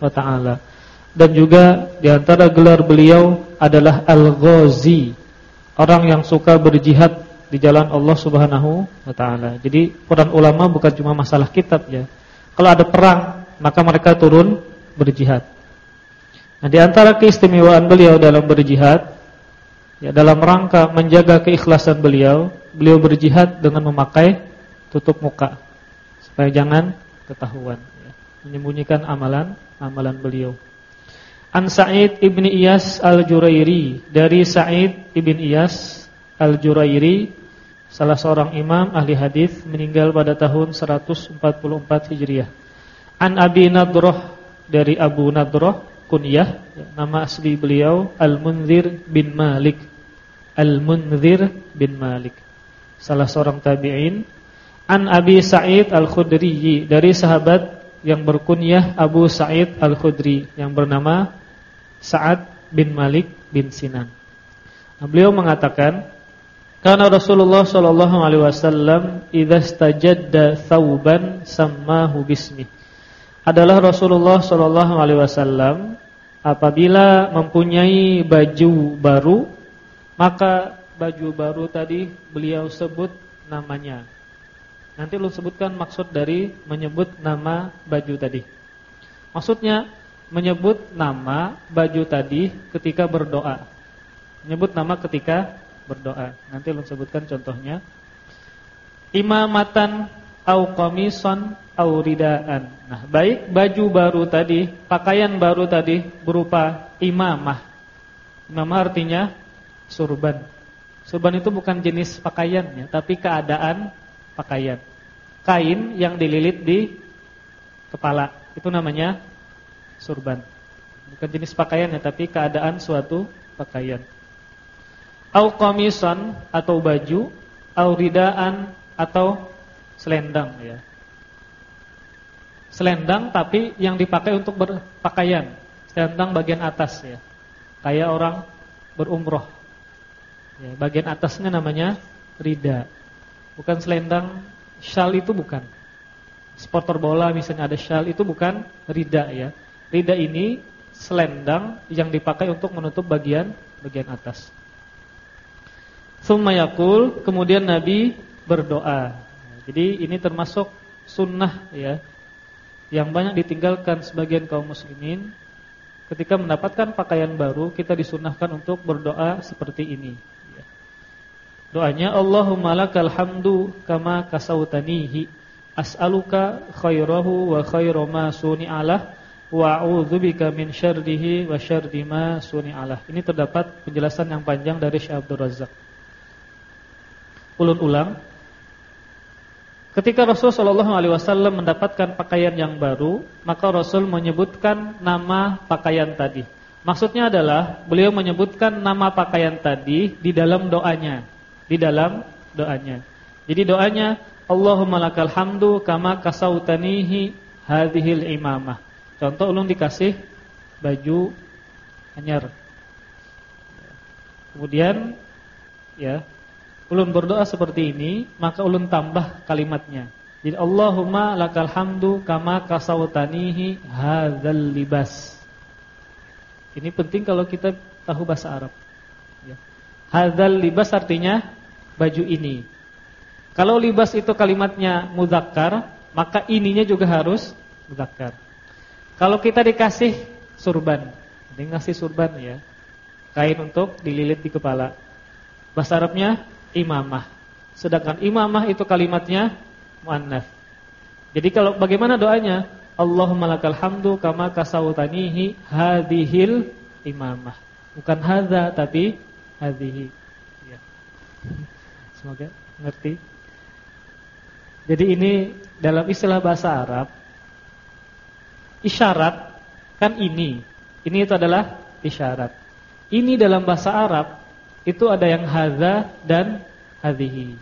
wa taala. Dan juga di antara gelar beliau adalah Al-Ghazi, orang yang suka berjihad di jalan Allah Subhanahu wa taala. Jadi peran ulama bukan cuma masalah kitab ya. Kalau ada perang, maka mereka turun berjihad. Nah, di antara keistimewaan beliau dalam berjihad ya dalam rangka menjaga keikhlasan beliau, beliau berjihad dengan memakai tutup muka supaya jangan ketahuan. Menyembunyikan amalan amalan beliau. An Sa'id ibni Iyas al-Jurairi dari Sa'id ibni Iyas al-Jurairi salah seorang imam ahli hadis meninggal pada tahun 144 Hijriah. An Abi Nadrah dari Abu Nadrah kunyah nama asli beliau Al-Munzir bin Malik. Al-Munzir bin Malik. Salah seorang tabi'in. An Abi Sa'id Al-Khudri dari sahabat yang berkunyah Abu Sa'id Al-Khudri yang bernama Sa'ad bin Malik bin Sinan. Nah, beliau mengatakan, karena Rasulullah sallallahu alaihi wasallam idza stajadda thawban sammahu bismi. Adalah Rasulullah sallallahu alaihi wasallam apabila mempunyai baju baru, maka baju baru tadi beliau sebut namanya. Nanti lu sebutkan maksud dari menyebut nama baju tadi. Maksudnya menyebut nama baju tadi ketika berdoa. Menyebut nama ketika berdoa. Nanti lu sebutkan contohnya. Imamatan au qamisan au ridaan. Nah, baik baju baru tadi, pakaian baru tadi berupa imamah. Imamah artinya surban. Surban itu bukan jenis pakaiannya, tapi keadaan pakaian kain yang dililit di kepala. Itu namanya surban. Bukan jenis pakaian ya, tapi keadaan suatu pakaian. Au qamisan atau baju, au ridaan atau selendang ya. Selendang tapi yang dipakai untuk berpakaian. Selendang bagian atas ya. Kayak orang berumroh. Ya, bagian atasnya namanya rida. Bukan selendang Shal itu bukan. Supporter bola misalnya ada shal itu bukan rida ya. Rida ini selendang yang dipakai untuk menutup bagian bagian atas. Sumayakul kemudian Nabi berdoa. Jadi ini termasuk sunnah ya yang banyak ditinggalkan sebagian kaum muslimin ketika mendapatkan pakaian baru kita disunahkan untuk berdoa seperti ini. Doanya Allahumma lakal hamdu kama kasautanihi as'aluka khairahu wa khairu ma suni'alah wa a'udzubika min syarrihi wa syarri ma suni'alah. Ini terdapat penjelasan yang panjang dari Syekh Abdul Razak. Ulun ulang. Ketika Rasul sallallahu alaihi wasallam mendapatkan pakaian yang baru, maka Rasul menyebutkan nama pakaian tadi. Maksudnya adalah beliau menyebutkan nama pakaian tadi di dalam doanya di dalam doanya. Jadi doanya Allahumma lakal hamdu kama kasautanihi hadhil imamah. Contoh ulun dikasih baju anyar. Kemudian ya, ulun berdoa seperti ini, maka ulun tambah kalimatnya. Jadi Allahumma lakal hamdu kama kasautanihi hadzal libas. Ini penting kalau kita tahu bahasa Arab. Ya. Libas artinya baju ini. Kalau libas itu kalimatnya muzakkar, maka ininya juga harus muzakkar. Kalau kita dikasih surban, ini ngasih surban ya. Kain untuk dililit di kepala. Bahasa Arabnya imamah. Sedangkan imamah itu kalimatnya muannats. Jadi kalau bagaimana doanya? Allahumma lakal hamdu kama kasautanihi hadhil imamah. Bukan hadza tapi hadhihi. Ya. Semoga ngerti. Jadi ini dalam istilah bahasa Arab isyarat kan ini. Ini itu adalah isyarat. Ini dalam bahasa Arab itu ada yang hadza dan hadhihi.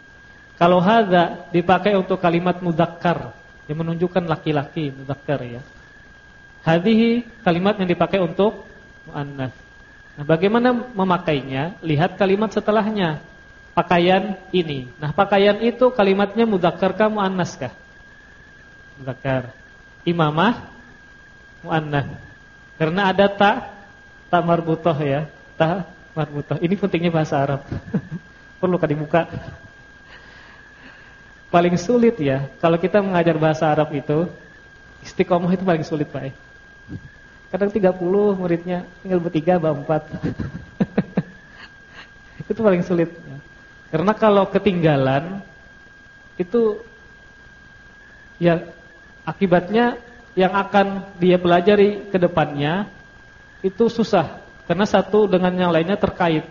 Kalau hadza dipakai untuk kalimat mudzakkar yang menunjukkan laki-laki mudzakkar ya. Hadhihi kalimat yang dipakai untuk muannas. Nah, bagaimana memakainya? Lihat kalimat setelahnya pakaian ini. Nah, pakaian itu kalimatnya mudzakkar kah muannas kah? Muzakkar. Imamah muannah. Karena ada ta ta marbutoh ya, ta marbutoh. Ini pentingnya bahasa Arab. Perlu kan dibuka. Paling sulit ya, kalau kita mengajar bahasa Arab itu istiqomah itu paling sulit, Pak. Kadang 30 muridnya tinggal bertiga, berempat. itu paling sulit. Karena kalau ketinggalan itu ya akibatnya yang akan dia pelajari ke depannya itu susah karena satu dengan yang lainnya terkait.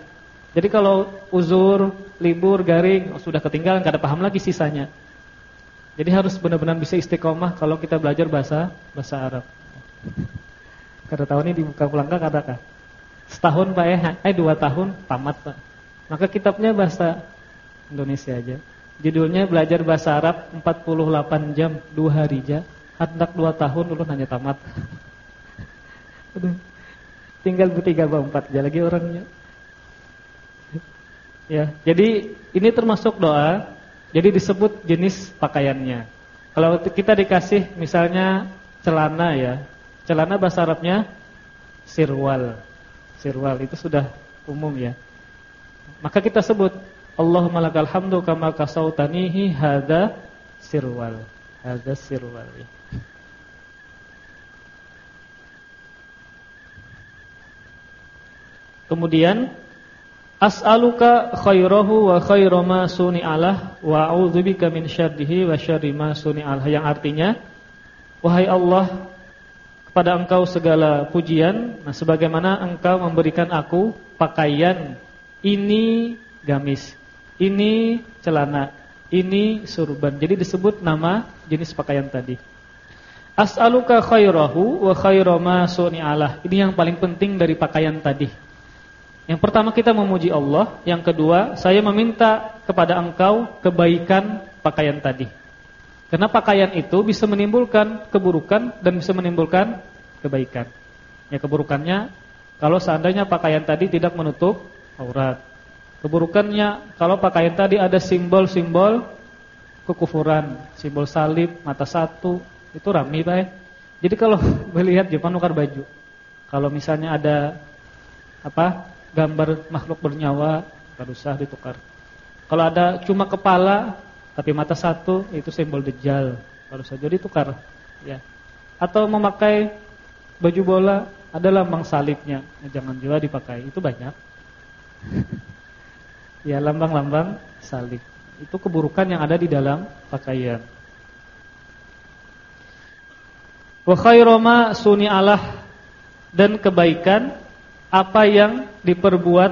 Jadi kalau uzur, libur, garing oh, sudah ketinggalan, gak ada paham lagi sisanya. Jadi harus benar-benar bisa istiqomah kalau kita belajar bahasa bahasa Arab. Kada tahun ini dibuka pulang kan kah? Setahun Pak ya, eh dua tahun tamat Pak. Maka kitabnya bahasa Indonesia aja. Judulnya belajar bahasa Arab 48 jam, 2 hari aja. Hendak dua tahun dulu hanya tamat. Aduh. Tinggal bertiga empat aja lagi orangnya. Ya, jadi ini termasuk doa. Jadi disebut jenis pakaiannya. Kalau kita dikasih misalnya celana ya. Celana bahasa Arabnya sirwal. Sirwal itu sudah umum ya. Maka kita sebut Allahumma lakal hamdu kama kasautanihi hada sirwal. Hada sirwal. Kemudian as'aluka khairahu wa khairu ma suni'alah wa a'udzubika min syarrihi wa syarri ma suni'alah yang artinya wahai Allah kepada Engkau segala pujian nah sebagaimana Engkau memberikan aku pakaian ini gamis. Ini celana. Ini surban. Jadi disebut nama jenis pakaian tadi. As'aluka khairahu wa khairu ma suni'alah. Ini yang paling penting dari pakaian tadi. Yang pertama kita memuji Allah, yang kedua saya meminta kepada engkau kebaikan pakaian tadi. Karena pakaian itu bisa menimbulkan keburukan dan bisa menimbulkan kebaikan. Ya keburukannya kalau seandainya pakaian tadi tidak menutup aurat. Keburukannya kalau pakaian tadi ada simbol-simbol kekufuran, simbol salib, mata satu, itu rami Pak. Jadi kalau melihat Jepang nukar baju. Kalau misalnya ada apa? gambar makhluk bernyawa tidak usah ditukar. Kalau ada cuma kepala tapi mata satu itu simbol dejjal, baru saja ditukar ya. Atau memakai baju bola ada lambang salibnya, jangan juga dipakai. Itu banyak. Ya, lambang-lambang salib. Itu keburukan yang ada di dalam pakaian. Wa khairu ma suni'alah dan kebaikan apa yang diperbuat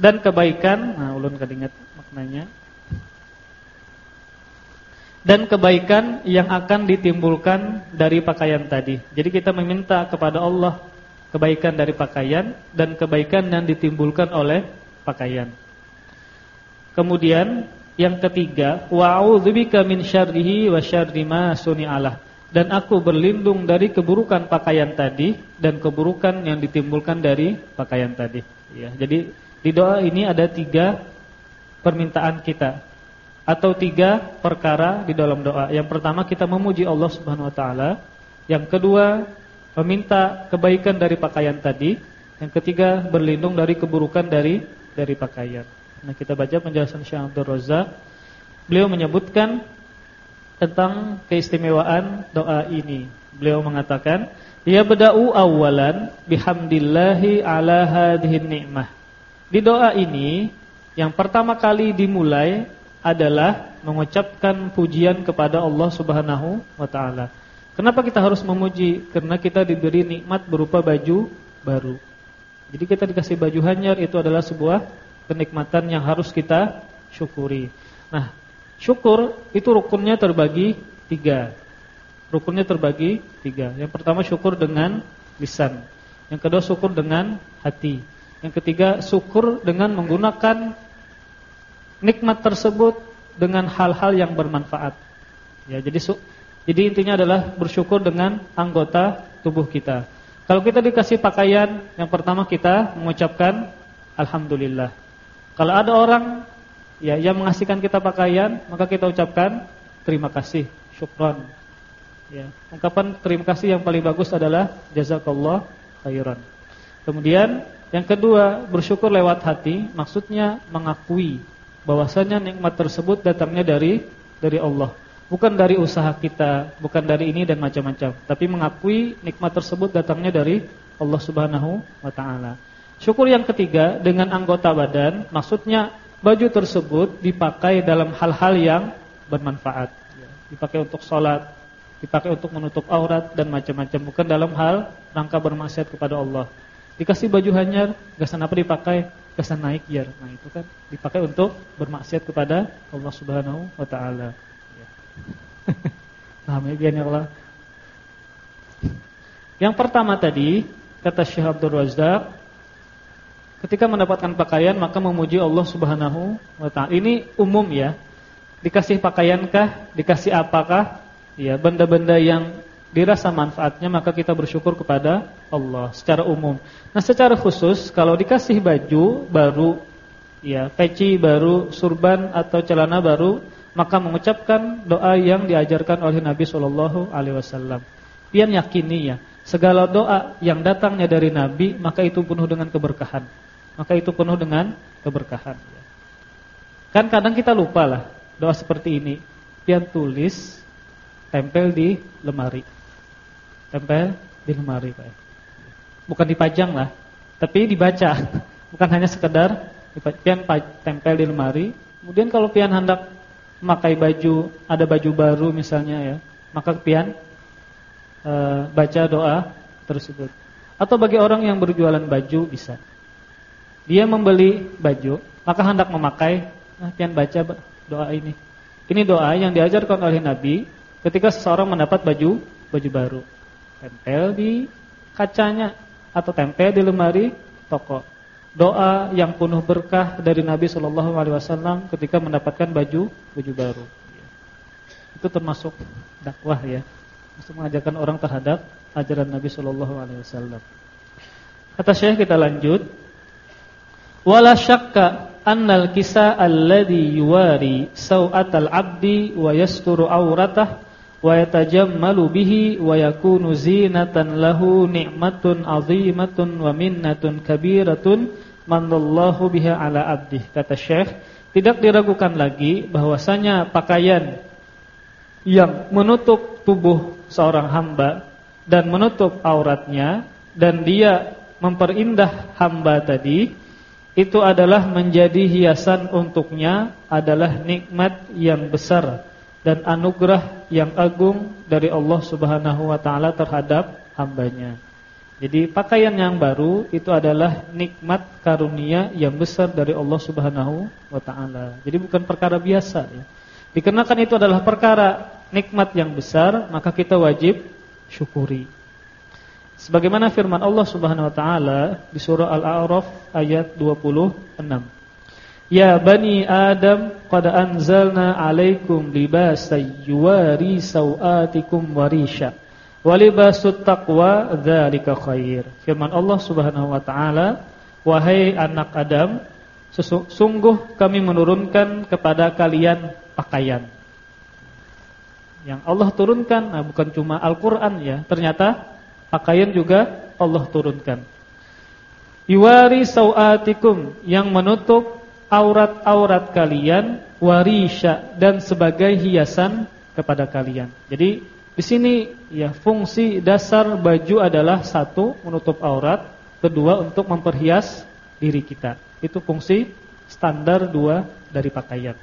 dan kebaikan, nah ulun kadingat maknanya. Dan kebaikan yang akan ditimbulkan dari pakaian tadi. Jadi kita meminta kepada Allah kebaikan dari pakaian dan kebaikan yang ditimbulkan oleh pakaian. Kemudian yang ketiga, wa'udzubika min syarrihi wa syarri ma suni'alah dan aku berlindung dari keburukan pakaian tadi dan keburukan yang ditimbulkan dari pakaian tadi. Ya, jadi di doa ini ada tiga permintaan kita atau tiga perkara di dalam doa. Yang pertama kita memuji Allah Subhanahu Wa Taala. Yang kedua meminta kebaikan dari pakaian tadi. Yang ketiga berlindung dari keburukan dari dari pakaian. Nah kita baca penjelasan Syekh Abdul. Beliau menyebutkan tentang keistimewaan doa ini. Beliau mengatakan, "Ya beda'u awalan bihamdillahi ala hadhihi ni'mah." Di doa ini yang pertama kali dimulai adalah mengucapkan pujian kepada Allah Subhanahu wa taala. Kenapa kita harus memuji? Karena kita diberi nikmat berupa baju baru. Jadi kita dikasih baju hanyar itu adalah sebuah kenikmatan yang harus kita syukuri. Nah, Syukur itu rukunnya terbagi tiga. Rukunnya terbagi tiga. Yang pertama syukur dengan lisan. Yang kedua syukur dengan hati. Yang ketiga syukur dengan menggunakan nikmat tersebut dengan hal-hal yang bermanfaat. Ya, jadi jadi intinya adalah bersyukur dengan anggota tubuh kita. Kalau kita dikasih pakaian, yang pertama kita mengucapkan alhamdulillah. Kalau ada orang ya yang mengasihkan kita pakaian, maka kita ucapkan terima kasih, syukron. Ya, ungkapan terima kasih yang paling bagus adalah jazakallah khairan. Kemudian yang kedua, bersyukur lewat hati, maksudnya mengakui bahwasanya nikmat tersebut datangnya dari dari Allah, bukan dari usaha kita, bukan dari ini dan macam-macam, tapi mengakui nikmat tersebut datangnya dari Allah Subhanahu wa taala. Syukur yang ketiga dengan anggota badan, maksudnya baju tersebut dipakai dalam hal-hal yang bermanfaat. Dipakai untuk sholat, dipakai untuk menutup aurat dan macam-macam, bukan dalam hal rangka bermaksiat kepada Allah. Dikasih baju hanyar, gasan apa dipakai? Gasan naik ya. Nah, itu kan dipakai untuk bermaksiat kepada Allah Subhanahu wa taala. Paham ya, Allah? Yang pertama tadi kata Syekh Abdul Razak ketika mendapatkan pakaian maka memuji Allah Subhanahu wa taala. Ini umum ya. Dikasih pakaiankah? Dikasih apakah? ya benda-benda yang dirasa manfaatnya maka kita bersyukur kepada Allah secara umum. Nah, secara khusus kalau dikasih baju baru ya, peci baru, surban atau celana baru, maka mengucapkan doa yang diajarkan oleh Nabi sallallahu alaihi wasallam. Pian yakini ya, segala doa yang datangnya dari Nabi maka itu penuh dengan keberkahan. Maka itu penuh dengan keberkahan. Kan kadang kita lupa lah doa seperti ini. Pian tulis tempel di lemari. Tempel di lemari, Pak. Bukan dipajang lah, tapi dibaca. Bukan hanya sekedar pian tempel di lemari. Kemudian kalau pian hendak memakai baju, ada baju baru misalnya ya, maka pian e, baca doa tersebut. Atau bagi orang yang berjualan baju bisa. Dia membeli baju, maka hendak memakai, nah pian baca doa ini. Ini doa yang diajarkan oleh Nabi Ketika seseorang mendapat baju baju baru, tempel di kacanya atau tempel di lemari toko. Doa yang penuh berkah dari Nabi Shallallahu alaihi wasallam ketika mendapatkan baju baju baru. Itu termasuk dakwah ya. Untuk mengajarkan orang terhadap ajaran Nabi Shallallahu alaihi wasallam. Kata Syekh kita lanjut. Wala syakka annal kisa alladhi yuwari saw'atal abdi wa yasturu awratah wa yatajammalu bihi wa yakunu zinatan lahu ni'matun 'azimatun wa minnatun kabiratun manallahu biha ala abdih. Kata Syekh tidak diragukan lagi bahwasanya pakaian yang menutup tubuh seorang hamba dan menutup auratnya dan dia memperindah hamba tadi itu adalah menjadi hiasan untuknya adalah nikmat yang besar dan anugerah yang agung dari Allah Subhanahu wa taala terhadap hambanya. Jadi pakaian yang baru itu adalah nikmat karunia yang besar dari Allah Subhanahu wa taala. Jadi bukan perkara biasa ya. Dikarenakan itu adalah perkara nikmat yang besar, maka kita wajib syukuri. Sebagaimana firman Allah Subhanahu wa taala di surah Al-A'raf ayat 26. Ya bani Adam qad anzalna 'alaikum libasan yuwari sawatikum warisha. Walibasut taqwa dzalika khair. Firman Allah Subhanahu wa taala, wahai anak Adam, sungguh kami menurunkan kepada kalian pakaian. Yang Allah turunkan nah bukan cuma Al-Qur'an ya, ternyata pakaian juga Allah turunkan. Yuwari sawatikum yang menutup aurat-aurat kalian warisha dan sebagai hiasan kepada kalian. Jadi di sini ya fungsi dasar baju adalah satu menutup aurat, kedua untuk memperhias diri kita. Itu fungsi standar dua dari pakaian.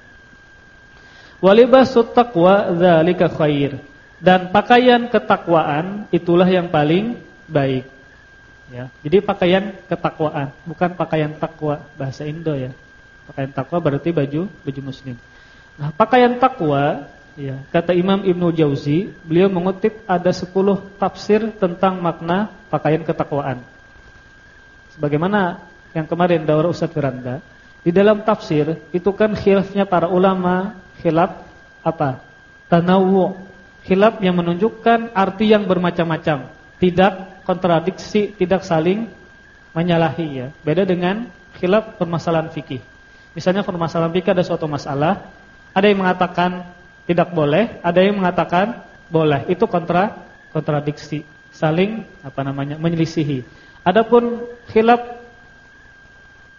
Walibasut taqwa dzalika khair. Dan pakaian ketakwaan itulah yang paling baik. Ya. Jadi pakaian ketakwaan, bukan pakaian takwa bahasa Indo ya. Pakaian takwa berarti baju baju muslim. Nah, pakaian takwa ya, kata Imam Ibnu Jauzi, beliau mengutip ada 10 tafsir tentang makna pakaian ketakwaan. Sebagaimana yang kemarin daurah Ustaz Firanda, di dalam tafsir itu kan khilafnya para ulama, khilaf apa? Tanawu. Khilaf yang menunjukkan arti yang bermacam-macam, tidak kontradiksi, tidak saling menyalahi ya. Beda dengan khilaf permasalahan fikih. Misalnya permasalahan fikih ada suatu masalah, ada yang mengatakan tidak boleh, ada yang mengatakan boleh. Itu kontra kontradiksi, saling apa namanya? menyelisihi. Adapun khilaf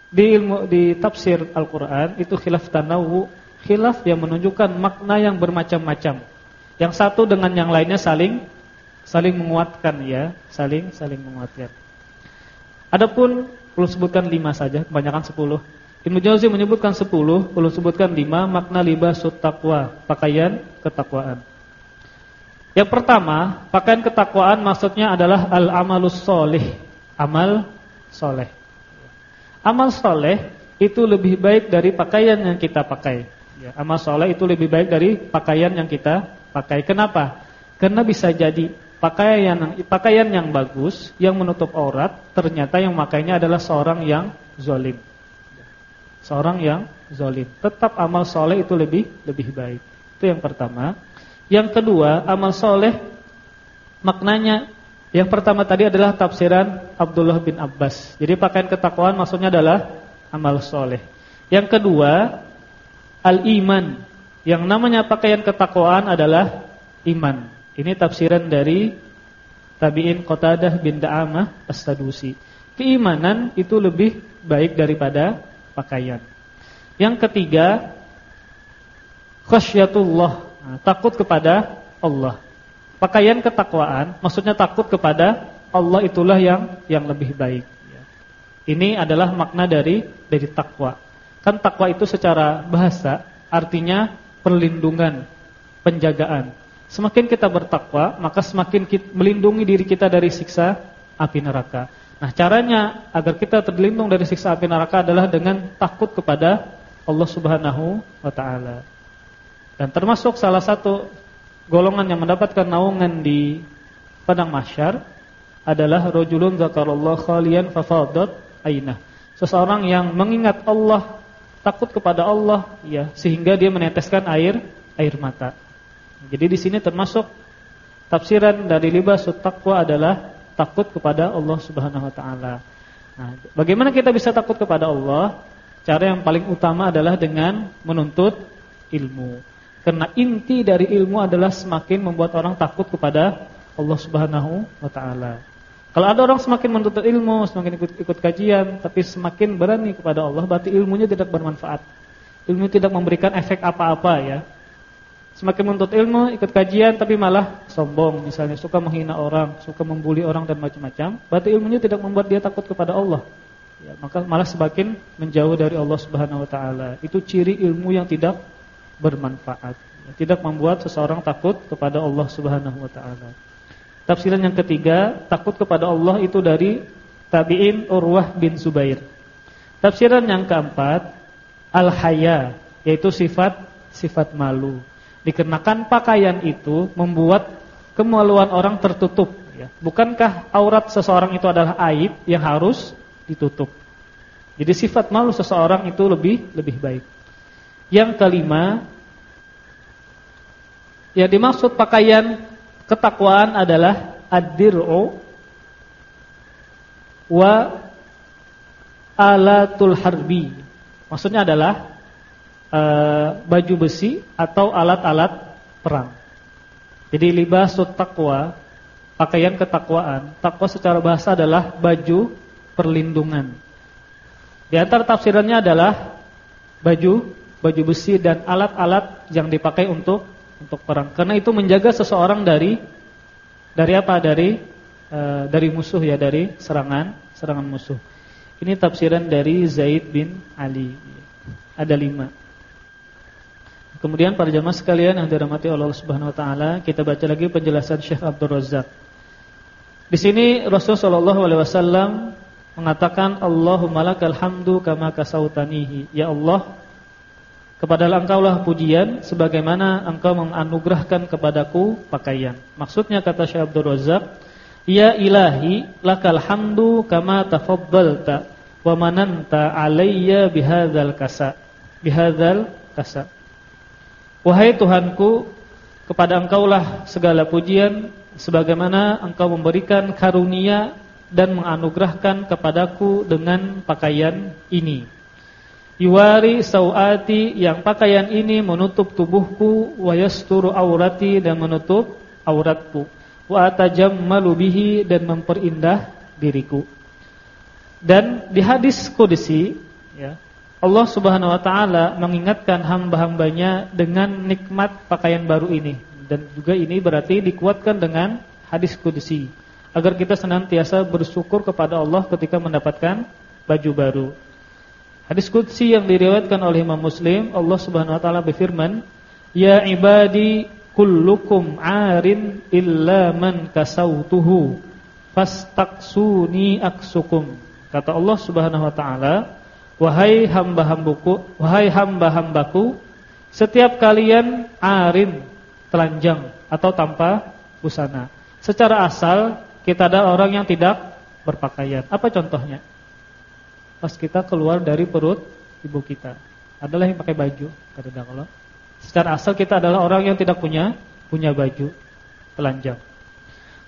di ilmu di tafsir Al-Qur'an itu khilaf tanawu, khilaf yang menunjukkan makna yang bermacam-macam. Yang satu dengan yang lainnya saling saling menguatkan ya, saling saling menguatkan. Adapun perlu sebutkan lima saja, kebanyakan sepuluh. Ibnu Jauzi menyebutkan 10, belum sebutkan 5 makna libasut taqwa, pakaian ketakwaan. Yang pertama, pakaian ketakwaan maksudnya adalah al-amalus soleh, amal soleh. Amal soleh itu lebih baik dari pakaian yang kita pakai. Ya, amal soleh itu lebih baik dari pakaian yang kita pakai. Kenapa? Karena bisa jadi pakaian pakaian yang bagus, yang menutup aurat, ternyata yang makainya adalah seorang yang zolim seorang yang zolim. Tetap amal soleh itu lebih lebih baik. Itu yang pertama. Yang kedua, amal soleh maknanya yang pertama tadi adalah tafsiran Abdullah bin Abbas. Jadi pakaian ketakwaan maksudnya adalah amal soleh. Yang kedua, al-iman. Yang namanya pakaian ketakwaan adalah iman. Ini tafsiran dari tabi'in Qatadah bin Da'amah As-Sadusi. Keimanan itu lebih baik daripada pakaian. Yang ketiga, khasyatullah, nah, takut kepada Allah. Pakaian ketakwaan, maksudnya takut kepada Allah itulah yang yang lebih baik. Ini adalah makna dari dari takwa. Kan takwa itu secara bahasa artinya perlindungan, penjagaan. Semakin kita bertakwa, maka semakin kita melindungi diri kita dari siksa api neraka. Nah, caranya agar kita terlindung dari siksa api neraka adalah dengan takut kepada Allah Subhanahu wa taala. Dan termasuk salah satu golongan yang mendapatkan naungan di padang mahsyar adalah rajulun zakarallahu khalian fafadat ainah. Seseorang yang mengingat Allah, takut kepada Allah ya, sehingga dia meneteskan air air mata. Jadi di sini termasuk tafsiran dari libasut taqwa adalah takut kepada Allah Subhanahu wa taala. Nah, bagaimana kita bisa takut kepada Allah? Cara yang paling utama adalah dengan menuntut ilmu. Karena inti dari ilmu adalah semakin membuat orang takut kepada Allah Subhanahu wa taala. Kalau ada orang semakin menuntut ilmu, semakin ikut ikut kajian, tapi semakin berani kepada Allah, berarti ilmunya tidak bermanfaat. Ilmu tidak memberikan efek apa-apa ya. Semakin menuntut ilmu, ikut kajian tapi malah sombong, misalnya suka menghina orang, suka membuli orang dan macam-macam, berarti ilmunya tidak membuat dia takut kepada Allah. Ya, maka malah semakin menjauh dari Allah Subhanahu wa taala. Itu ciri ilmu yang tidak bermanfaat. Ya, tidak membuat seseorang takut kepada Allah Subhanahu wa taala. Tafsiran yang ketiga, takut kepada Allah itu dari tabi'in Urwah bin Zubair. Tafsiran yang keempat, al-haya, yaitu sifat sifat malu. Dikenakan pakaian itu membuat kemaluan orang tertutup ya. Bukankah aurat seseorang itu adalah aib yang harus ditutup? Jadi sifat malu seseorang itu lebih lebih baik. Yang kelima, yang dimaksud pakaian ketakwaan adalah ad-dir'u wa alatul harbi. Maksudnya adalah uh, baju besi atau alat-alat perang. Jadi libasut taqwa, pakaian ketakwaan. Takwa secara bahasa adalah baju perlindungan. Di antara tafsirannya adalah baju baju besi dan alat-alat yang dipakai untuk untuk perang. Karena itu menjaga seseorang dari dari apa? Dari uh, dari musuh ya, dari serangan serangan musuh. Ini tafsiran dari Zaid bin Ali. Ada lima. Kemudian para jamaah sekalian yang dirahmati Allah Subhanahu wa taala, kita baca lagi penjelasan Syekh Abdul Razak. Di sini Rasul sallallahu alaihi wasallam mengatakan Allahumma lakal hamdu kama kasautanihi. Ya Allah, kepada Engkau lah pujian sebagaimana Engkau menganugerahkan kepadaku pakaian. Maksudnya kata Syekh Abdul Razak, Ya ilahi lakal hamdu kama tafaddalta wa mananta alayya bihadzal kasa. Bihadzal kasa. Wahai Tuhanku, kepada Engkaulah segala pujian sebagaimana Engkau memberikan karunia dan menganugerahkan kepadaku dengan pakaian ini. Iwari sawati yang pakaian ini menutup tubuhku wa yasturu aurati dan menutup auratku wa atajammalu bihi dan memperindah diriku. Dan di hadis qudsi ya, Allah Subhanahu wa taala mengingatkan hamba-hambanya dengan nikmat pakaian baru ini dan juga ini berarti dikuatkan dengan hadis qudsi agar kita senantiasa bersyukur kepada Allah ketika mendapatkan baju baru. Hadis qudsi yang diriwayatkan oleh Imam Muslim, Allah Subhanahu wa taala berfirman, "Ya ibadi kullukum 'arin illa man kasautuhu fastaksuni aksukum." Kata Allah Subhanahu wa taala, "Wahai hamba-hambaku, wahai hamba-hambaku, setiap kalian arin, telanjang atau tanpa busana." Secara asal kita ada orang yang tidak berpakaian. Apa contohnya? Pas kita keluar dari perut ibu kita, adalah yang pakai baju, kata Allah. Secara asal kita adalah orang yang tidak punya punya baju, telanjang.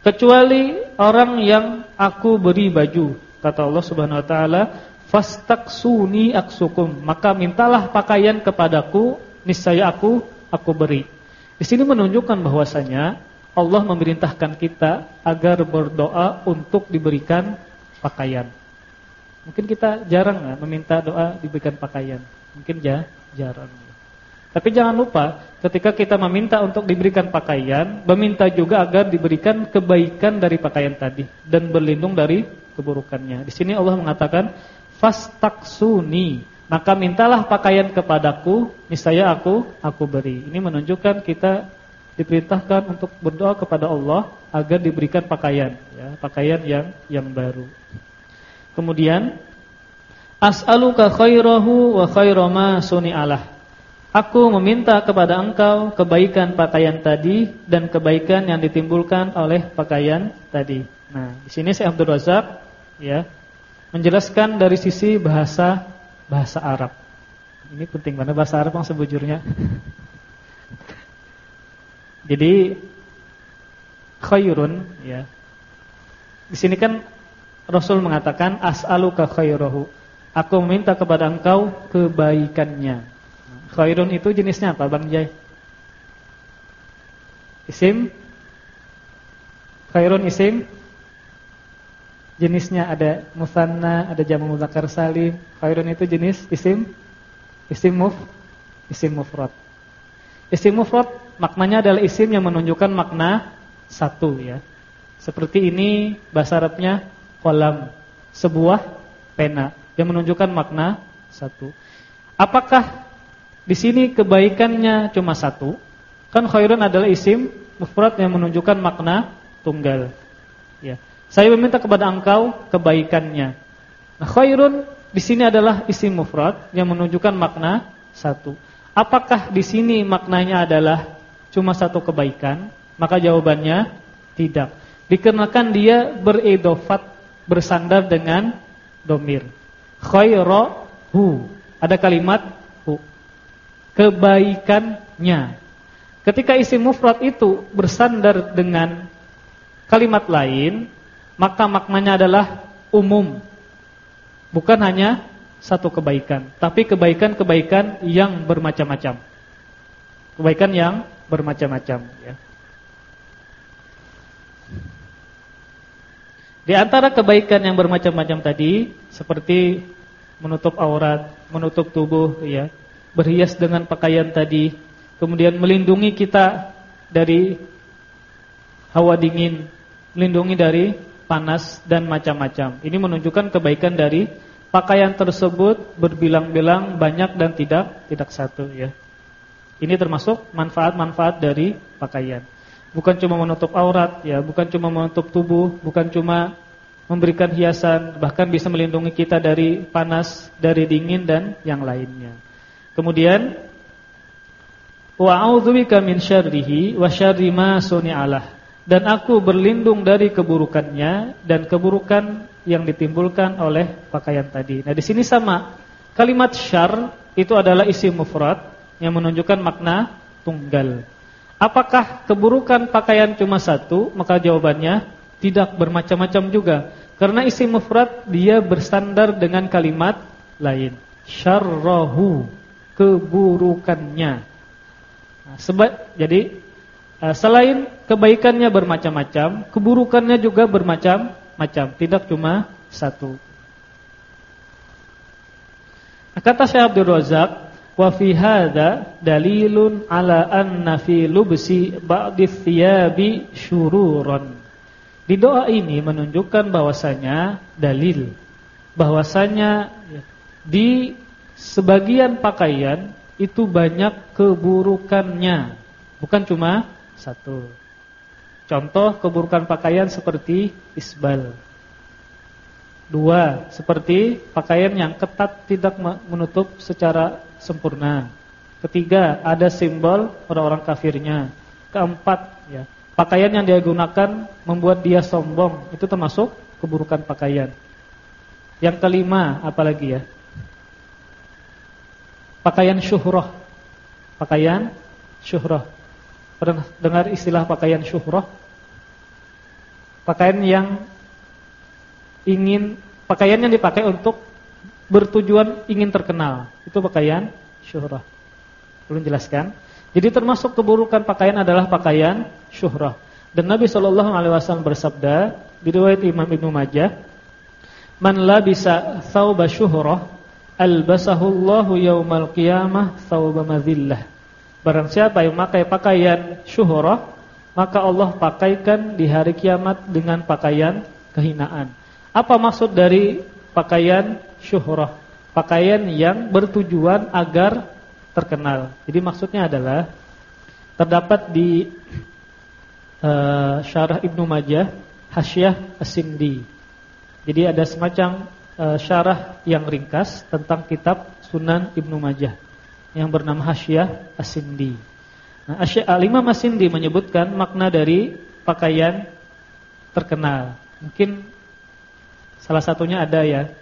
Kecuali orang yang aku beri baju Kata Allah Subhanahu wa taala, "Fastaksuni aksukum." Maka mintalah pakaian kepadaku, niscaya aku aku beri. Di sini menunjukkan bahwasanya Allah memerintahkan kita agar berdoa untuk diberikan pakaian. Mungkin kita jarang ya, meminta doa diberikan pakaian. Mungkin ya jarang. Tapi jangan lupa ketika kita meminta untuk diberikan pakaian, meminta juga agar diberikan kebaikan dari pakaian tadi dan berlindung dari keburukannya. Di sini Allah mengatakan fastaksuni, maka mintalah pakaian kepadaku, niscaya aku aku beri. Ini menunjukkan kita diperintahkan untuk berdoa kepada Allah agar diberikan pakaian, ya, pakaian yang yang baru. Kemudian as'aluka khairahu wa khairama suni'alah. Aku meminta kepada engkau kebaikan pakaian tadi dan kebaikan yang ditimbulkan oleh pakaian tadi. Nah, di sini saya Abdul Razak ya menjelaskan dari sisi bahasa bahasa Arab. Ini penting mana bahasa Arab yang sebujurnya. Jadi khairun ya. Di sini kan Rasul mengatakan as'aluka khairahu. Aku meminta kepada engkau kebaikannya. Khairun itu jenisnya apa Bang Jai? Isim Khairun isim Jenisnya ada musanna, ada jamu muzakkar salim. Khairun itu jenis isim isim muf isim mufrad. Isim mufrad maknanya adalah isim yang menunjukkan makna satu ya. Seperti ini bahasa Arabnya kolam, sebuah pena yang menunjukkan makna satu. Apakah di sini kebaikannya cuma satu? Kan khairun adalah isim mufrad yang menunjukkan makna tunggal. Ya. Saya meminta kepada engkau kebaikannya. Nah, khairun di sini adalah isim mufrad yang menunjukkan makna satu. Apakah di sini maknanya adalah cuma satu kebaikan? Maka jawabannya tidak. Dikarenakan dia beridofat bersandar dengan domir. Khairahu. Ada kalimat hu. Kebaikannya. Ketika isim mufrad itu bersandar dengan kalimat lain, maka maknanya adalah umum. Bukan hanya satu kebaikan, tapi kebaikan-kebaikan yang bermacam-macam. Kebaikan yang bermacam-macam ya. Di antara kebaikan yang bermacam-macam tadi seperti menutup aurat, menutup tubuh ya, berhias dengan pakaian tadi, kemudian melindungi kita dari hawa dingin, melindungi dari panas dan macam-macam. Ini menunjukkan kebaikan dari pakaian tersebut berbilang-bilang banyak dan tidak tidak satu ya. Ini termasuk manfaat-manfaat dari pakaian. Bukan cuma menutup aurat ya, bukan cuma menutup tubuh, bukan cuma memberikan hiasan, bahkan bisa melindungi kita dari panas, dari dingin dan yang lainnya. Kemudian wa a'udzubika min syarrihi wa syarri ma suni'alah dan aku berlindung dari keburukannya dan keburukan yang ditimbulkan oleh pakaian tadi. Nah, di sini sama. Kalimat syar itu adalah isi mufrad yang menunjukkan makna tunggal. Apakah keburukan pakaian cuma satu? Maka jawabannya tidak bermacam-macam juga. Karena isi mufrad dia bersandar dengan kalimat lain. Syarrahu keburukannya. Nah, sebab jadi selain kebaikannya bermacam-macam, keburukannya juga bermacam-macam, tidak cuma satu. Kata Syekh Abdul Razak, wa fi hadza dalilun ala anna fi lubsi ba'di thiyabi syururan. Di doa ini menunjukkan bahwasanya dalil bahwasanya di sebagian pakaian itu banyak keburukannya, bukan cuma satu. Contoh keburukan pakaian seperti isbal. Dua, seperti pakaian yang ketat tidak menutup secara sempurna. Ketiga, ada simbol orang-orang kafirnya. Keempat, ya, pakaian yang dia gunakan membuat dia sombong. Itu termasuk keburukan pakaian. Yang kelima, apalagi ya? Pakaian syuhrah. Pakaian syuhrah. Pernah dengar istilah pakaian syuhrah? Pakaian yang ingin pakaian yang dipakai untuk bertujuan ingin terkenal. Itu pakaian syuhrah. Belum jelaskan. Jadi termasuk keburukan pakaian adalah pakaian syuhrah. Dan Nabi Shallallahu alaihi wasallam bersabda di riwayat Imam Ibnu Majah, "Man labisa thawba syuhrah, albasahu Allahu yaumal qiyamah thawba madhillah." Barang siapa yang memakai pakaian syuhrah, maka Allah pakaikan di hari kiamat dengan pakaian kehinaan. Apa maksud dari pakaian syuhrah? Pakaian yang bertujuan agar terkenal. Jadi maksudnya adalah terdapat di uh, syarah Ibnu Majah Hasyiah As-Sindi. Jadi ada semacam uh, syarah yang ringkas tentang kitab Sunan Ibnu Majah yang bernama Hasyiah As-Sindi. Nah, Al-Imam As-Sindi menyebutkan makna dari pakaian terkenal. Mungkin Salah satunya ada ya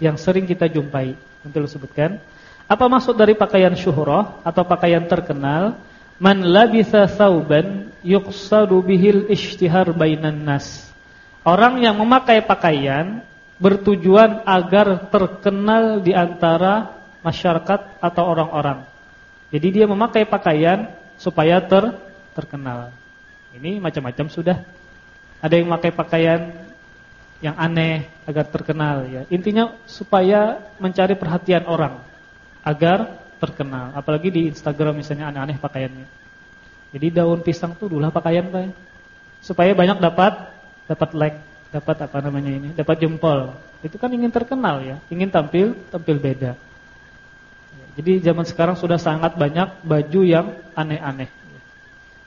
yang sering kita jumpai. Nanti lu sebutkan. Apa maksud dari pakaian syuhrah atau pakaian terkenal? Man labitha thawban yuqsadu bihil ishtihar bainan nas. Orang yang memakai pakaian bertujuan agar terkenal di antara masyarakat atau orang-orang. Jadi dia memakai pakaian supaya ter terkenal. Ini macam-macam sudah. Ada yang memakai pakaian yang aneh agar terkenal ya. Intinya supaya mencari perhatian orang agar terkenal. Apalagi di Instagram misalnya aneh-aneh pakaiannya. Jadi daun pisang tuh dulu pakaian Pak. Supaya banyak dapat dapat like, dapat apa namanya ini, dapat jempol. Itu kan ingin terkenal ya, ingin tampil tampil beda. Jadi zaman sekarang sudah sangat banyak baju yang aneh-aneh.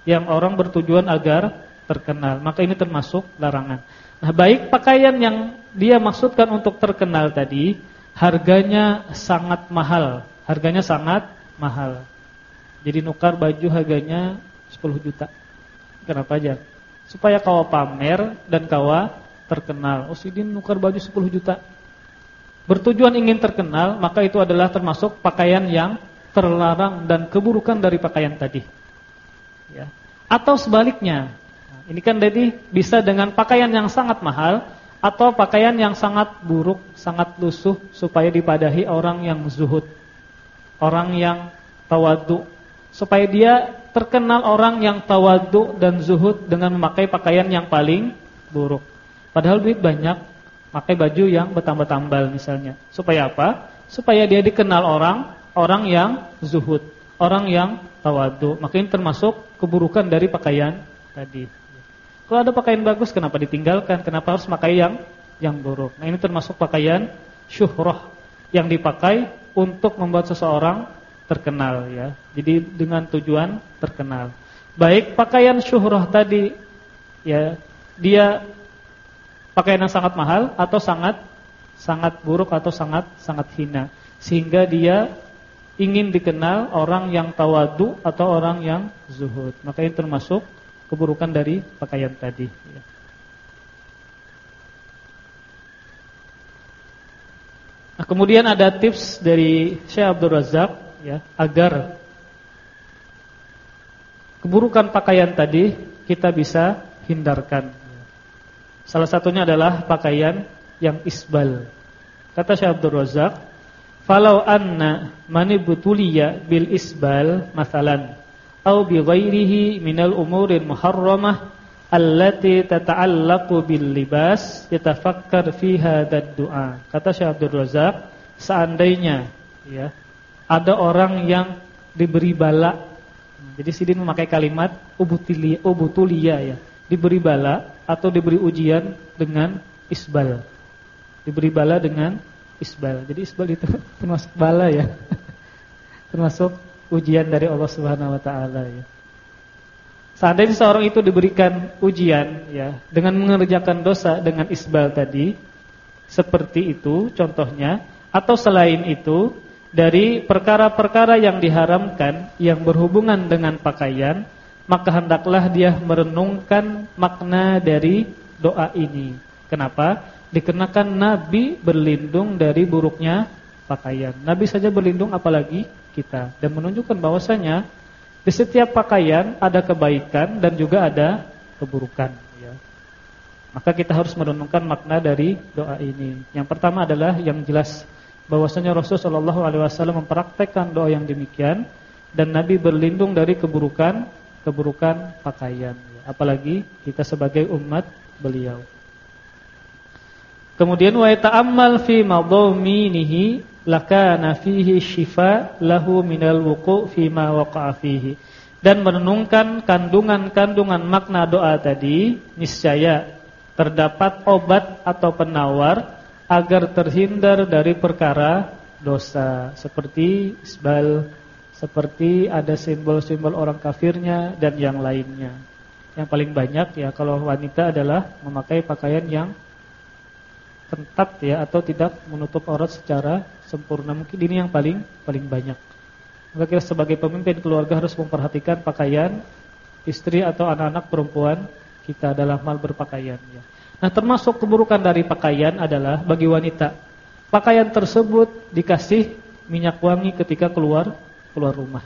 Yang orang bertujuan agar terkenal. Maka ini termasuk larangan. Nah, baik pakaian yang dia maksudkan untuk terkenal tadi, harganya sangat mahal. Harganya sangat mahal. Jadi nukar baju harganya 10 juta. Kenapa aja? Supaya kau pamer dan kau terkenal. Oh, Sidin nukar baju 10 juta. Bertujuan ingin terkenal, maka itu adalah termasuk pakaian yang terlarang dan keburukan dari pakaian tadi. Ya. Atau sebaliknya, ini kan jadi bisa dengan pakaian yang sangat mahal atau pakaian yang sangat buruk, sangat lusuh supaya dipadahi orang yang zuhud. Orang yang tawadu supaya dia terkenal orang yang tawadu dan zuhud dengan memakai pakaian yang paling buruk. Padahal duit banyak, pakai baju yang bertambah-tambal misalnya. Supaya apa? Supaya dia dikenal orang, orang yang zuhud, orang yang tawadu. Maka ini termasuk keburukan dari pakaian tadi. Kalau ada pakaian bagus kenapa ditinggalkan? Kenapa harus pakai yang yang buruk? Nah, ini termasuk pakaian syuhrah yang dipakai untuk membuat seseorang terkenal ya. Jadi dengan tujuan terkenal. Baik pakaian syuhrah tadi ya, dia pakaian yang sangat mahal atau sangat sangat buruk atau sangat sangat hina sehingga dia ingin dikenal orang yang tawadu atau orang yang zuhud. Maka ini termasuk keburukan dari pakaian tadi. Ya. Nah, kemudian ada tips dari Syekh Abdul Razak ya, agar keburukan pakaian tadi kita bisa hindarkan. Salah satunya adalah pakaian yang isbal. Kata Syekh Abdul Razak, "Falau anna mani butuliya bil isbal masalan atau bi ghairihi minal umuril muharramah allati tata'allaqu bil libas yatafakkar fi hadzal du'a. Kata Syekh Abdul Razak, seandainya ya ada orang yang diberi bala. Jadi Sidin memakai kalimat ubutulia, ubutulia ya. Diberi bala atau diberi ujian dengan isbal. Diberi bala dengan isbal. Jadi isbal itu termasuk bala ya. termasuk ujian dari Allah Subhanahu wa taala ya. Seandainya seorang itu diberikan ujian ya dengan mengerjakan dosa dengan isbal tadi seperti itu contohnya atau selain itu dari perkara-perkara yang diharamkan yang berhubungan dengan pakaian maka hendaklah dia merenungkan makna dari doa ini. Kenapa? Dikenakan Nabi berlindung dari buruknya pakaian. Nabi saja berlindung apalagi kita dan menunjukkan bahwasanya di setiap pakaian ada kebaikan dan juga ada keburukan. Ya. Maka kita harus merenungkan makna dari doa ini. Yang pertama adalah yang jelas bahwasanya Rasulullah SAW mempraktekkan doa yang demikian dan Nabi berlindung dari keburukan keburukan pakaian. Apalagi kita sebagai umat beliau. Kemudian wa ta'ammal fi madhaminihi lakana fihi syifa lahu minal wuqu' ma waqa'a fihi. Dan merenungkan kandungan-kandungan makna doa tadi, niscaya terdapat obat atau penawar agar terhindar dari perkara dosa seperti isbal, seperti ada simbol-simbol orang kafirnya dan yang lainnya. Yang paling banyak ya kalau wanita adalah memakai pakaian yang ketat ya atau tidak menutup aurat secara sempurna. Mungkin ini yang paling paling banyak. Maka kita sebagai pemimpin keluarga harus memperhatikan pakaian istri atau anak-anak perempuan kita dalam hal berpakaian ya. Nah, termasuk keburukan dari pakaian adalah bagi wanita. Pakaian tersebut dikasih minyak wangi ketika keluar keluar rumah.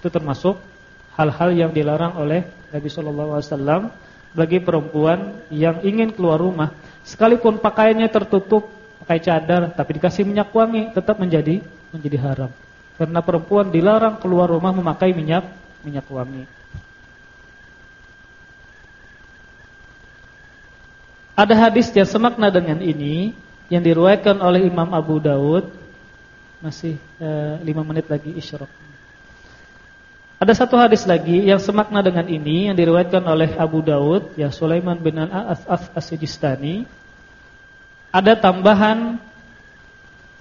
Itu termasuk hal-hal yang dilarang oleh Nabi sallallahu alaihi wasallam bagi perempuan yang ingin keluar rumah, sekalipun pakaiannya tertutup pakai cadar tapi dikasih minyak wangi tetap menjadi menjadi haram. Karena perempuan dilarang keluar rumah memakai minyak minyak wangi. Ada hadis yang semakna dengan ini yang diriwayatkan oleh Imam Abu Daud masih eh, 5 menit lagi isyraq. Ada satu hadis lagi yang semakna dengan ini yang diriwayatkan oleh Abu Daud ya Sulaiman bin Al-As-Sijistani. Ada tambahan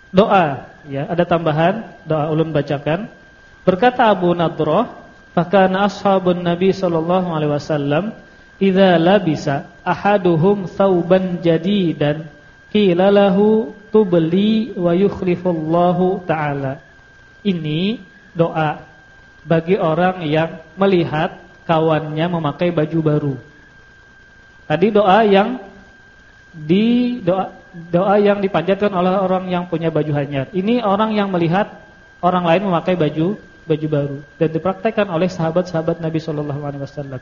doa ya, ada tambahan doa ulun bacakan. Berkata Abu Nadrah, "Fakana ashabun Nabi sallallahu alaihi wasallam idza labisa ahaduhum thawban jadidan qila lahu tubli wa yukhlifullahu ta'ala." Ini doa bagi orang yang melihat kawannya memakai baju baru. Tadi doa yang di doa doa yang dipanjatkan oleh orang yang punya baju hanyar. Ini orang yang melihat orang lain memakai baju baju baru dan dipraktekkan oleh sahabat-sahabat Nabi Shallallahu alaihi wasallam.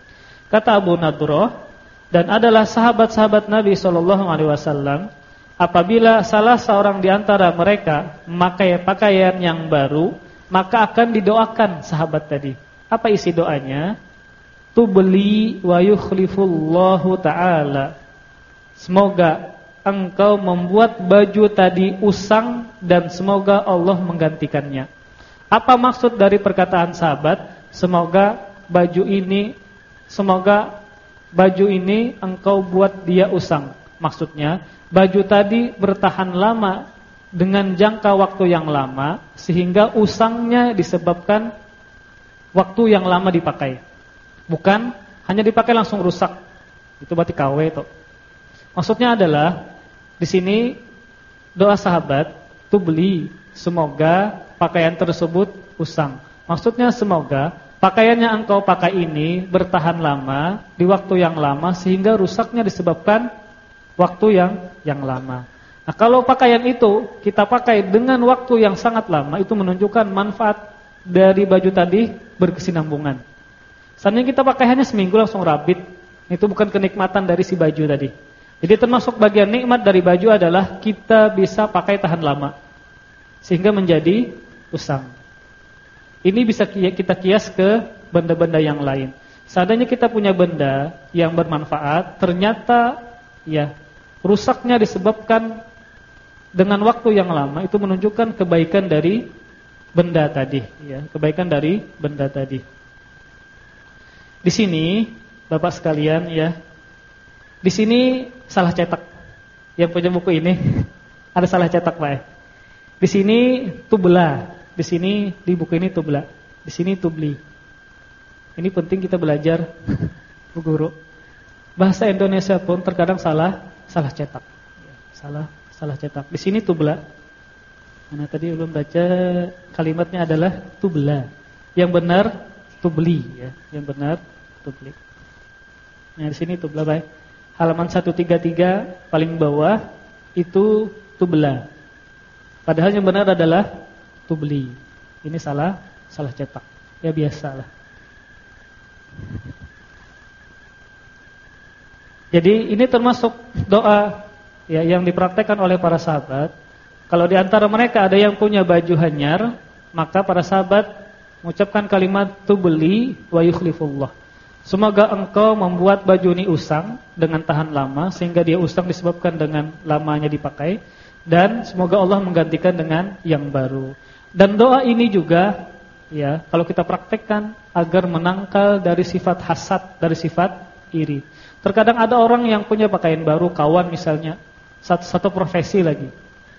Kata Abu Nadrah dan adalah sahabat-sahabat Nabi Shallallahu alaihi wasallam apabila salah seorang di antara mereka memakai pakaian yang baru maka akan didoakan sahabat tadi. Apa isi doanya? Tubli wa yukhlifullahu ta'ala. Semoga engkau membuat baju tadi usang dan semoga Allah menggantikannya. Apa maksud dari perkataan sahabat? Semoga baju ini semoga baju ini engkau buat dia usang. Maksudnya, baju tadi bertahan lama dengan jangka waktu yang lama sehingga usangnya disebabkan waktu yang lama dipakai. Bukan hanya dipakai langsung rusak. Itu berarti KW itu. Maksudnya adalah di sini doa sahabat tuh beli semoga pakaian tersebut usang. Maksudnya semoga pakaian yang engkau pakai ini bertahan lama di waktu yang lama sehingga rusaknya disebabkan waktu yang yang lama. Nah, kalau pakaian itu kita pakai dengan waktu yang sangat lama, itu menunjukkan manfaat dari baju tadi berkesinambungan. Seandainya kita pakai hanya seminggu langsung rabit, itu bukan kenikmatan dari si baju tadi. Jadi termasuk bagian nikmat dari baju adalah kita bisa pakai tahan lama. Sehingga menjadi usang. Ini bisa kita kias ke benda-benda yang lain. Seandainya kita punya benda yang bermanfaat, ternyata ya rusaknya disebabkan dengan waktu yang lama itu menunjukkan kebaikan dari benda tadi, ya, kebaikan dari benda tadi. Di sini, Bapak sekalian, ya, di sini salah cetak. Yang punya buku ini ada salah cetak, Pak. Di sini tubla, di sini di buku ini tubla, di sini tubli. Ini penting kita belajar, Bu Guru. Bahasa Indonesia pun terkadang salah, salah cetak. Salah, salah cetak. Di sini tubla. Mana tadi belum baca kalimatnya adalah tubla. Yang benar tubli ya, yang benar tubli. Nah, di sini tubla baik. Halaman 133 paling bawah itu tubla. Padahal yang benar adalah tubli. Ini salah, salah cetak. Ya biasalah. Jadi ini termasuk doa ya yang dipraktekkan oleh para sahabat. Kalau di antara mereka ada yang punya baju hanyar, maka para sahabat mengucapkan kalimat tubli wa yukhlifullah. Semoga engkau membuat baju ini usang dengan tahan lama sehingga dia usang disebabkan dengan lamanya dipakai dan semoga Allah menggantikan dengan yang baru. Dan doa ini juga ya kalau kita praktekkan agar menangkal dari sifat hasad, dari sifat iri. Terkadang ada orang yang punya pakaian baru, kawan misalnya, satu, satu profesi lagi.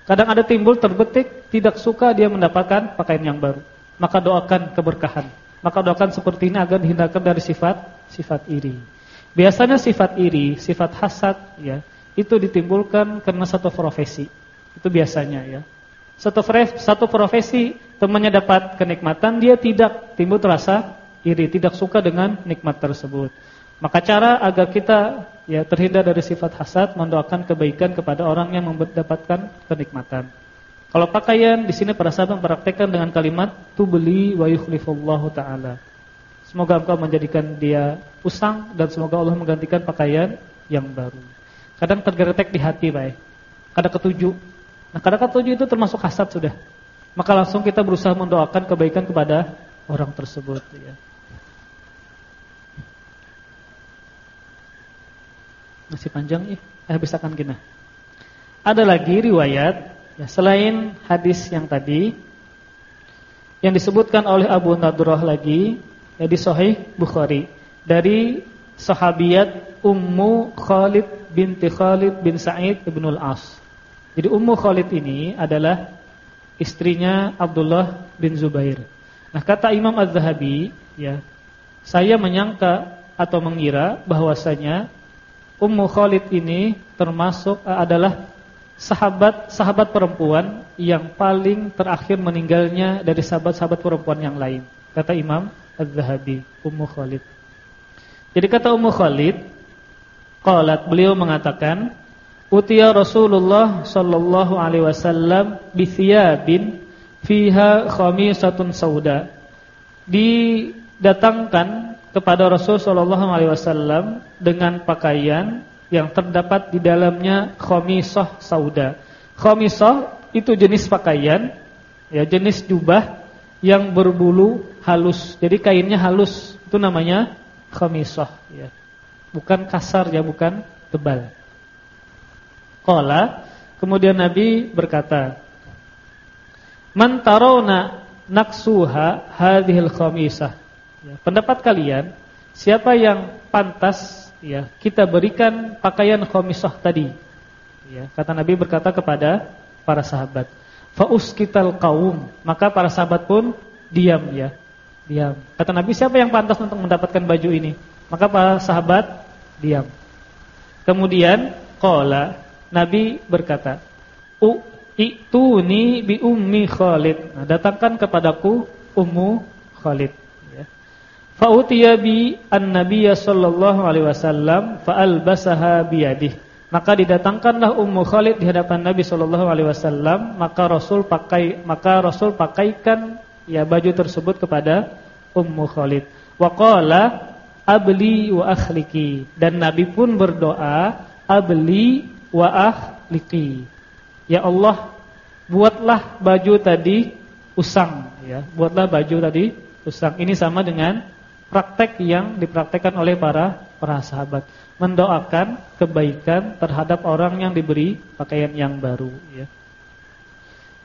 Kadang ada timbul terbetik tidak suka dia mendapatkan pakaian yang baru. Maka doakan keberkahan. Maka doakan seperti ini agar dihindarkan dari sifat sifat iri. Biasanya sifat iri, sifat hasad ya, itu ditimbulkan karena satu profesi. Itu biasanya ya. Satu satu profesi temannya dapat kenikmatan, dia tidak timbul rasa iri, tidak suka dengan nikmat tersebut. Maka cara agar kita ya terhindar dari sifat hasad mendoakan kebaikan kepada orang yang mendapatkan kenikmatan. Kalau pakaian di sini para sahabat mempraktekkan dengan kalimat tubli wa yukhlifullahu taala. Semoga engkau menjadikan dia usang dan semoga Allah menggantikan pakaian yang baru. Kadang tergeretek di hati, baik. Kadang ketujuh. Nah, kadang ketujuh itu termasuk hasad sudah. Maka langsung kita berusaha mendoakan kebaikan kepada orang tersebut ya. Masih panjang ya, eh bisakan kita. Ada lagi riwayat ya, selain hadis yang tadi yang disebutkan oleh Abu Nadrah lagi ya, di Sahih Bukhari dari sahabiyat Ummu Khalid binti Khalid bin Sa'id bin Al-As. Jadi Ummu Khalid ini adalah istrinya Abdullah bin Zubair. Nah, kata Imam Az-Zahabi, ya, saya menyangka atau mengira bahwasanya Ummu Khalid ini termasuk uh, adalah sahabat sahabat perempuan yang paling terakhir meninggalnya dari sahabat-sahabat perempuan yang lain. Kata Imam Az-Zahabi, Ummu Khalid. Jadi kata Ummu Khalid, qalat beliau mengatakan, "Utiya Rasulullah sallallahu alaihi wasallam bi thiyabin fiha khamisatun sauda." Didatangkan kepada Rasul sallallahu alaihi wasallam dengan pakaian yang terdapat di dalamnya khamisah sauda. Khamisah itu jenis pakaian ya jenis jubah yang berbulu halus. Jadi kainnya halus. Itu namanya khamisah ya. Bukan kasar ya, bukan tebal. Qala kemudian Nabi berkata, "Man tarawna naksuha hadhil khamisah." Ya, pendapat kalian, siapa yang pantas ya kita berikan pakaian khomisah tadi? Ya, kata Nabi berkata kepada para sahabat, "Fa uskital qaum." Maka para sahabat pun diam ya. Diam. Kata Nabi, siapa yang pantas untuk mendapatkan baju ini? Maka para sahabat diam. Kemudian qala Nabi berkata, "U ituni bi ummi Khalid." Nah, datangkan kepadaku Ummu Khalid. Fa'utiya bi an-nabiy sallallahu alaihi wasallam fa'albasaha biyadihi. Maka didatangkanlah Ummu Khalid di hadapan Nabi sallallahu alaihi wasallam, maka Rasul pakai maka Rasul pakaikan ya baju tersebut kepada Ummu Khalid. Wa abli wa akhliki dan Nabi pun berdoa abli wa akhliki. Ya Allah, buatlah baju tadi usang ya. Buatlah baju tadi usang. Ini sama dengan praktek yang dipraktekkan oleh para para sahabat, mendoakan kebaikan terhadap orang yang diberi pakaian yang baru ya.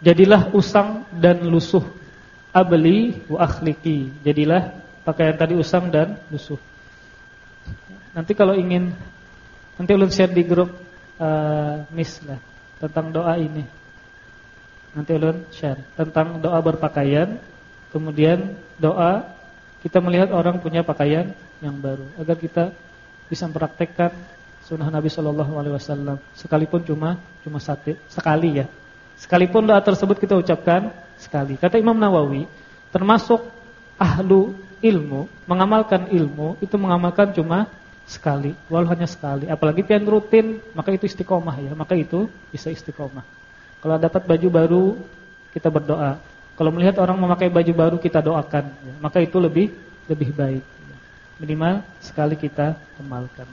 Jadilah usang dan lusuh abli wa akhliki. Jadilah pakaian tadi usang dan lusuh. Nanti kalau ingin nanti ulun share di grup uh, Miss lah tentang doa ini. Nanti ulun share tentang doa berpakaian, kemudian doa kita melihat orang punya pakaian yang baru agar kita bisa mempraktekkan sunnah Nabi Shallallahu Alaihi Wasallam. Sekalipun cuma cuma satu sekali ya. Sekalipun doa tersebut kita ucapkan sekali. Kata Imam Nawawi termasuk ahlu ilmu mengamalkan ilmu itu mengamalkan cuma sekali walau hanya sekali. Apalagi pian rutin maka itu istiqomah ya maka itu bisa istiqomah. Kalau dapat baju baru kita berdoa kalau melihat orang memakai baju baru kita doakan, ya, maka itu lebih lebih baik. Minimal sekali kita amalkan.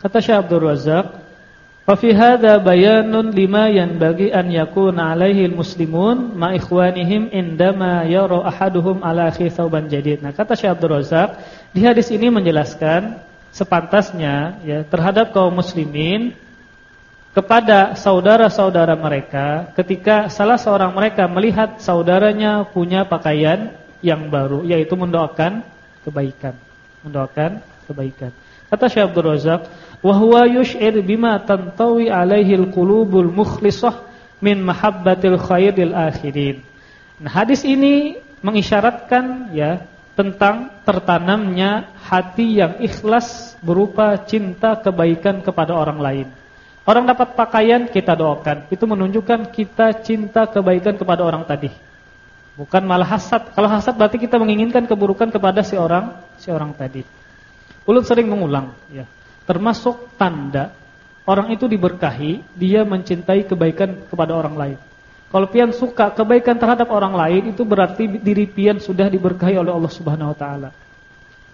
Kata Syekh Abdul Razak, "Fa fi hadza bayanun lima yanbaghi an yakuna 'alaihi al-muslimun ma ikhwanihim indama yara ahaduhum 'ala akhi thawban jadid." Nah, kata Syekh Abdul Razak, di hadis ini menjelaskan sepantasnya ya terhadap kaum muslimin kepada saudara-saudara mereka ketika salah seorang mereka melihat saudaranya punya pakaian yang baru yaitu mendoakan kebaikan. Mendoakan kebaikan. Kata Syekh Abdul Razak wa huwa yush'ir bima tantawi alaihi alqulubul mukhlisah min mahabbatil khairil akhirin. Nah hadis ini mengisyaratkan ya tentang tertanamnya hati yang ikhlas berupa cinta kebaikan kepada orang lain Orang dapat pakaian kita doakan. Itu menunjukkan kita cinta kebaikan kepada orang tadi. Bukan malah hasad. Kalau hasad berarti kita menginginkan keburukan kepada si orang, si orang tadi. Ulun sering mengulang, ya. Termasuk tanda orang itu diberkahi, dia mencintai kebaikan kepada orang lain. Kalau pian suka kebaikan terhadap orang lain itu berarti diri pian sudah diberkahi oleh Allah Subhanahu wa taala.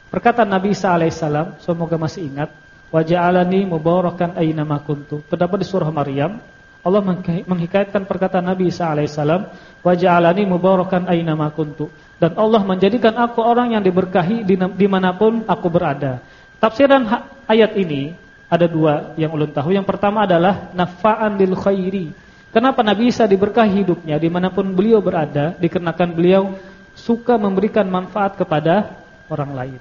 Perkataan Nabi Isa alaihissalam, semoga masih ingat, Waja'alani mubarakan aina ma kuntu. Terdapat di surah Maryam, Allah menghikayatkan perkataan Nabi Isa alaihissalam, Waja'alani mubarakan aina ma kuntu. Dan Allah menjadikan aku orang yang diberkahi di mana pun aku berada. Tafsiran ayat ini ada dua yang ulun tahu. Yang pertama adalah nafa'an lil khairi. Kenapa Nabi Isa diberkahi hidupnya di mana pun beliau berada, dikarenakan beliau suka memberikan manfaat kepada orang lain.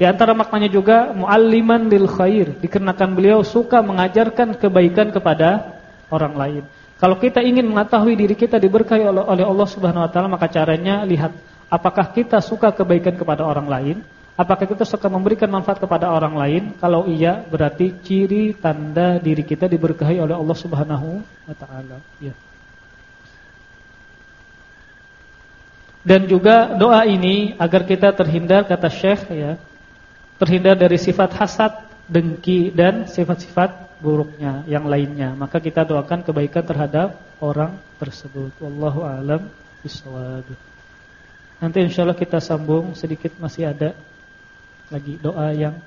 Di antara maknanya juga mualliman lil khair, dikarenakan beliau suka mengajarkan kebaikan kepada orang lain. Kalau kita ingin mengetahui diri kita diberkahi oleh Allah Subhanahu wa taala, maka caranya lihat apakah kita suka kebaikan kepada orang lain? Apakah kita suka memberikan manfaat kepada orang lain? Kalau iya, berarti ciri tanda diri kita diberkahi oleh Allah Subhanahu wa taala. Ya. Dan juga doa ini agar kita terhindar kata Syekh ya, terhindar dari sifat hasad, dengki dan sifat-sifat buruknya yang lainnya. Maka kita doakan kebaikan terhadap orang tersebut. Wallahu a'lam bishawab. Nanti insyaallah kita sambung sedikit masih ada lagi doa yang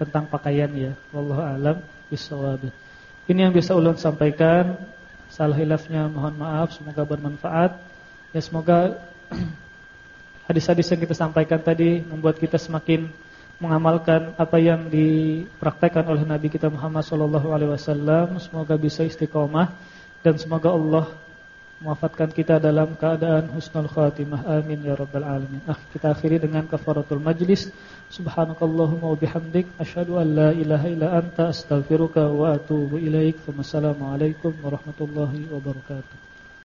tentang pakaian ya. Wallahu a'lam bishawab. Ini yang bisa ulun sampaikan. Salah hilafnya mohon maaf, semoga bermanfaat. Ya semoga hadis-hadis yang kita sampaikan tadi membuat kita semakin mengamalkan apa yang dipraktekkan oleh Nabi kita Muhammad sallallahu alaihi wasallam. Semoga bisa istiqomah dan semoga Allah mewafatkan kita dalam keadaan husnul khatimah. Amin ya rabbal alamin. Nah, kita akhiri dengan kafaratul majlis. Subhanakallahumma wa bihamdik asyhadu an la ilaha illa anta astaghfiruka wa atubu ilaik. Wassalamu alaikum warahmatullahi wabarakatuh